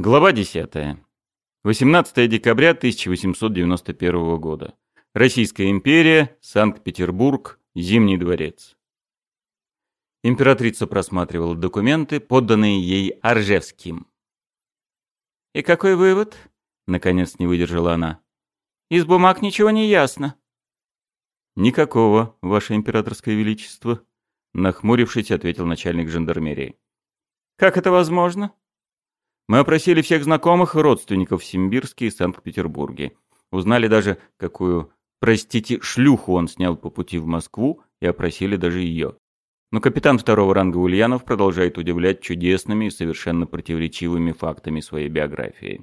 Глава 10. 18 декабря 1891 года. Российская империя, Санкт-Петербург, Зимний дворец. Императрица просматривала документы, подданные ей Аржевским. «И какой вывод?» — наконец не выдержала она. «Из бумаг ничего не ясно». «Никакого, ваше императорское величество», — нахмурившись, ответил начальник жандармерии. «Как это возможно?» Мы опросили всех знакомых и родственников в Симбирске и Санкт-Петербурге. Узнали даже, какую, простите, шлюху он снял по пути в Москву, и опросили даже ее. Но капитан второго ранга Ульянов продолжает удивлять чудесными и совершенно противоречивыми фактами своей биографии.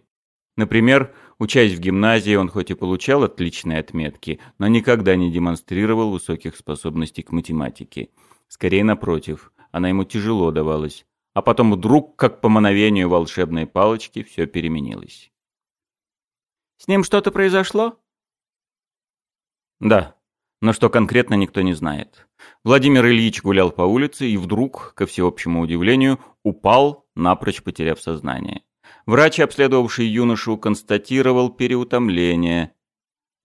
Например, учась в гимназии, он хоть и получал отличные отметки, но никогда не демонстрировал высоких способностей к математике. Скорее напротив, она ему тяжело давалась а потом вдруг, как по мановению волшебной палочки, все переменилось. «С ним что-то произошло?» «Да, но что конкретно никто не знает. Владимир Ильич гулял по улице и вдруг, ко всеобщему удивлению, упал, напрочь потеряв сознание. Врач, обследовавший юношу, констатировал переутомление.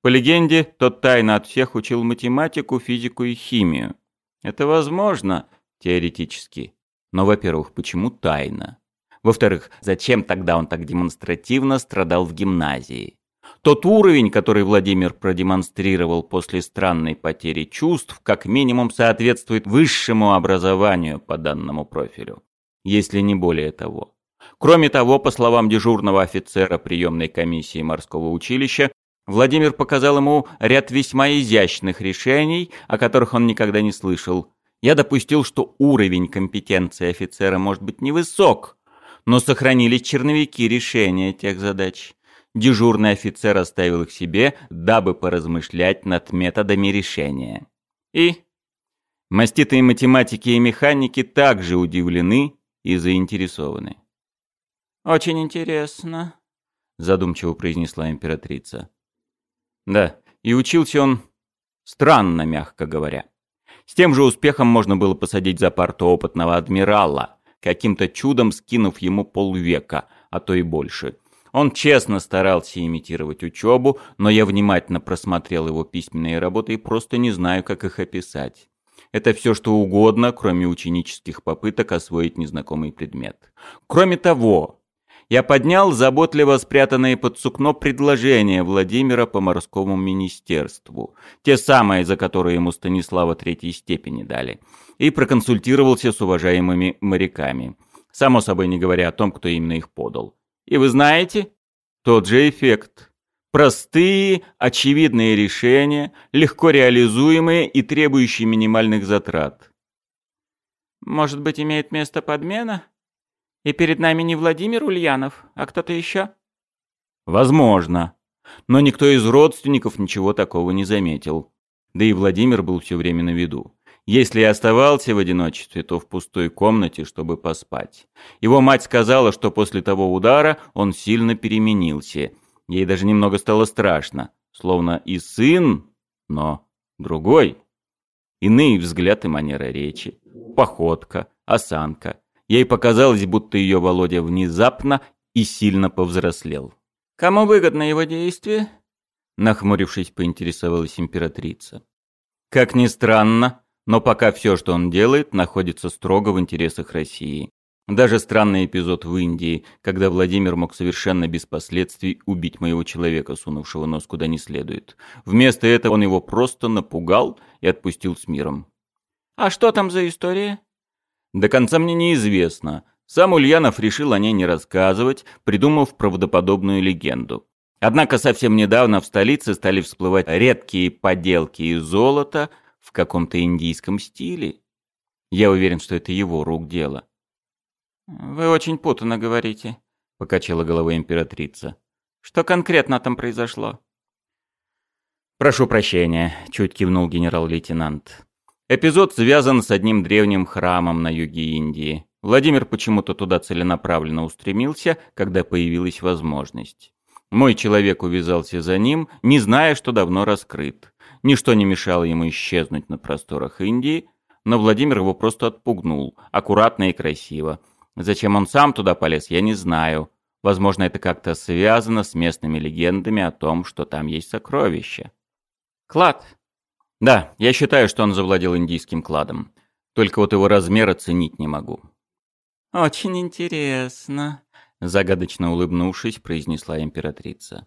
По легенде, тот тайно от всех учил математику, физику и химию. Это возможно, теоретически. Но, во-первых, почему тайна? Во-вторых, зачем тогда он так демонстративно страдал в гимназии? Тот уровень, который Владимир продемонстрировал после странной потери чувств, как минимум соответствует высшему образованию по данному профилю, если не более того. Кроме того, по словам дежурного офицера приемной комиссии морского училища, Владимир показал ему ряд весьма изящных решений, о которых он никогда не слышал, я допустил, что уровень компетенции офицера может быть невысок, но сохранились черновики решения тех задач. Дежурный офицер оставил их себе, дабы поразмышлять над методами решения. И маститые математики и механики также удивлены и заинтересованы. «Очень интересно», — задумчиво произнесла императрица. «Да, и учился он странно, мягко говоря. С тем же успехом можно было посадить за парту опытного адмирала, каким-то чудом скинув ему полвека, а то и больше. Он честно старался имитировать учебу, но я внимательно просмотрел его письменные работы и просто не знаю, как их описать. Это все что угодно, кроме ученических попыток освоить незнакомый предмет. Кроме того, я поднял заботливо спрятанные под сукно предложения Владимира по морскому министерству, те самые, за которые ему Станислава третьей степени дали, и проконсультировался с уважаемыми моряками, само собой не говоря о том, кто именно их подал. И вы знаете, тот же эффект. Простые, очевидные решения, легко реализуемые и требующие минимальных затрат. Может быть, имеет место подмена? И перед нами не Владимир Ульянов, а кто-то еще? Возможно. Но никто из родственников ничего такого не заметил. Да и Владимир был все время на виду. Если и оставался в одиночестве, то в пустой комнате, чтобы поспать. Его мать сказала, что после того удара он сильно переменился. Ей даже немного стало страшно. Словно и сын, но другой. Иные взгляды и манера речи, походка, осанка. Ей показалось, будто ее Володя внезапно и сильно повзрослел. «Кому выгодно его действие?» Нахмурившись, поинтересовалась императрица. Как ни странно, но пока все, что он делает, находится строго в интересах России. Даже странный эпизод в Индии, когда Владимир мог совершенно без последствий убить моего человека, сунувшего нос куда не следует. Вместо этого он его просто напугал и отпустил с миром. «А что там за история?» До конца мне неизвестно. Сам Ульянов решил о ней не рассказывать, придумав правдоподобную легенду. Однако совсем недавно в столице стали всплывать редкие поделки из золота в каком-то индийском стиле. Я уверен, что это его рук дело. «Вы очень путанно говорите», — покачала головой императрица. «Что конкретно там произошло?» «Прошу прощения», — чуть кивнул генерал-лейтенант. Эпизод связан с одним древним храмом на юге Индии. Владимир почему-то туда целенаправленно устремился, когда появилась возможность. Мой человек увязался за ним, не зная, что давно раскрыт. Ничто не мешало ему исчезнуть на просторах Индии, но Владимир его просто отпугнул, аккуратно и красиво. Зачем он сам туда полез, я не знаю. Возможно, это как-то связано с местными легендами о том, что там есть сокровища. Клад. Да, я считаю, что он завладел индийским кладом. Только вот его размер оценить не могу. Очень интересно, загадочно улыбнувшись, произнесла императрица.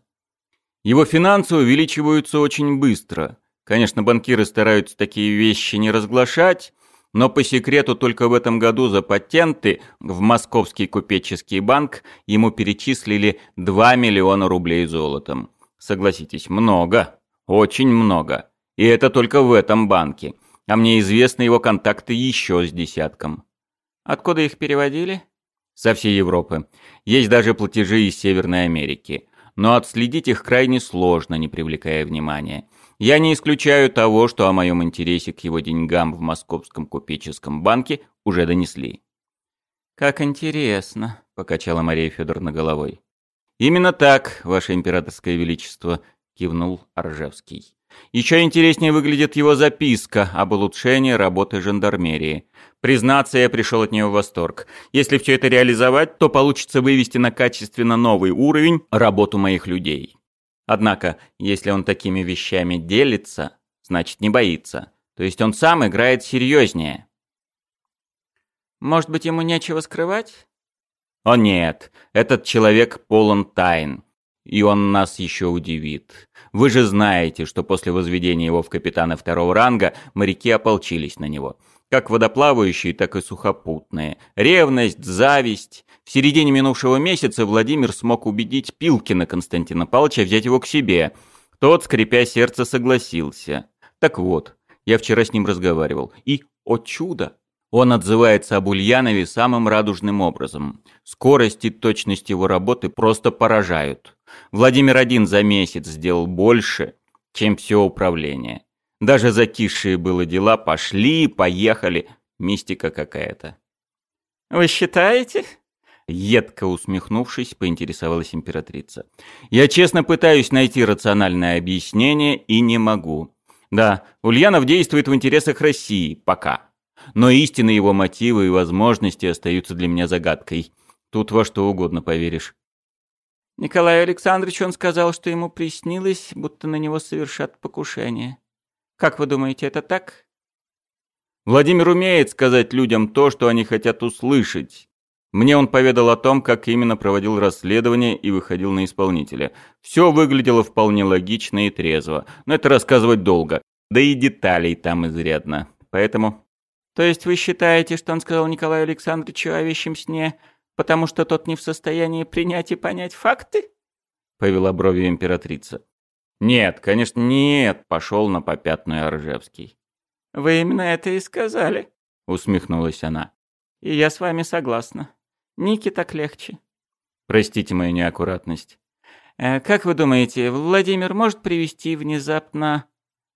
Его финансы увеличиваются очень быстро. Конечно, банкиры стараются такие вещи не разглашать, но по секрету только в этом году за патенты в Московский купеческий банк ему перечислили 2 миллиона рублей золотом. Согласитесь, много, очень много. И это только в этом банке. А мне известны его контакты еще с десятком. Откуда их переводили? Со всей Европы. Есть даже платежи из Северной Америки. Но отследить их крайне сложно, не привлекая внимания. Я не исключаю того, что о моем интересе к его деньгам в Московском купеческом банке уже донесли. «Как интересно», — покачала Мария Федоровна головой. «Именно так, Ваше Императорское Величество», — кивнул Аржевский. Еще интереснее выглядит его записка об улучшении работы жандармерии. Признаться, я пришел от нее в восторг. Если все это реализовать, то получится вывести на качественно новый уровень работу моих людей. Однако, если он такими вещами делится, значит не боится. То есть он сам играет серьезнее. Может быть, ему нечего скрывать? О нет, этот человек полон тайн. И он нас еще удивит. Вы же знаете, что после возведения его в капитана второго ранга моряки ополчились на него. Как водоплавающие, так и сухопутные. Ревность, зависть. В середине минувшего месяца Владимир смог убедить Пилкина Константина Павловича взять его к себе. Тот, скрипя сердце, согласился. Так вот, я вчера с ним разговаривал. И, о чудо, он отзывается об Ульянове самым радужным образом. Скорость и точность его работы просто поражают. Владимир один за месяц сделал больше, чем все управление. Даже закисшие было дела пошли, поехали. Мистика какая-то. «Вы считаете?» Едко усмехнувшись, поинтересовалась императрица. «Я честно пытаюсь найти рациональное объяснение и не могу. Да, Ульянов действует в интересах России, пока. Но истинно его мотивы и возможности остаются для меня загадкой. Тут во что угодно поверишь». Николаю Александровичу он сказал, что ему приснилось, будто на него совершат покушение. Как вы думаете, это так? Владимир умеет сказать людям то, что они хотят услышать. Мне он поведал о том, как именно проводил расследование и выходил на исполнителя. Все выглядело вполне логично и трезво, но это рассказывать долго. Да и деталей там изрядно. Поэтому... То есть вы считаете, что он сказал Николаю Александровичу о вещем сне, потому что тот не в состоянии принять и понять факты? Повела бровью императрица. Нет, конечно, нет, пошел на попятную Оржевский. Вы именно это и сказали, усмехнулась она. И я с вами согласна. Нике так легче. Простите мою неаккуратность. Э, как вы думаете, Владимир может привести внезапно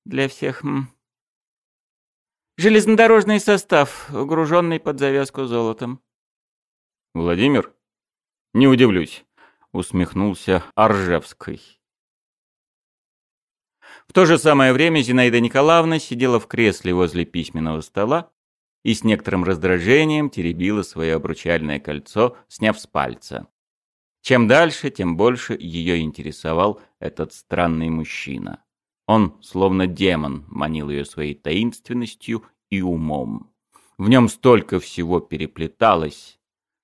для всех м, железнодорожный состав, угруженный под завязку золотом? Владимир? Не удивлюсь, усмехнулся Аржевский. В то же самое время Зинаида Николаевна сидела в кресле возле письменного стола и с некоторым раздражением теребила свое обручальное кольцо, сняв с пальца. Чем дальше, тем больше ее интересовал этот странный мужчина. Он, словно демон, манил ее своей таинственностью и умом. В нем столько всего переплеталось.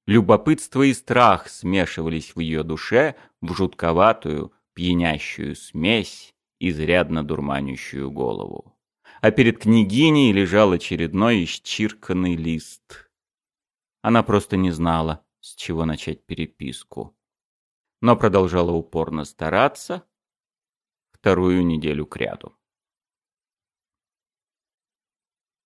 Любопытство и страх смешивались в ее душе в жутковатую, пьянящую смесь, изрядно дурманящую голову а перед княгиней лежал очередной исчирканный лист. Она просто не знала, с чего начать переписку. Но продолжала упорно стараться вторую неделю кряду.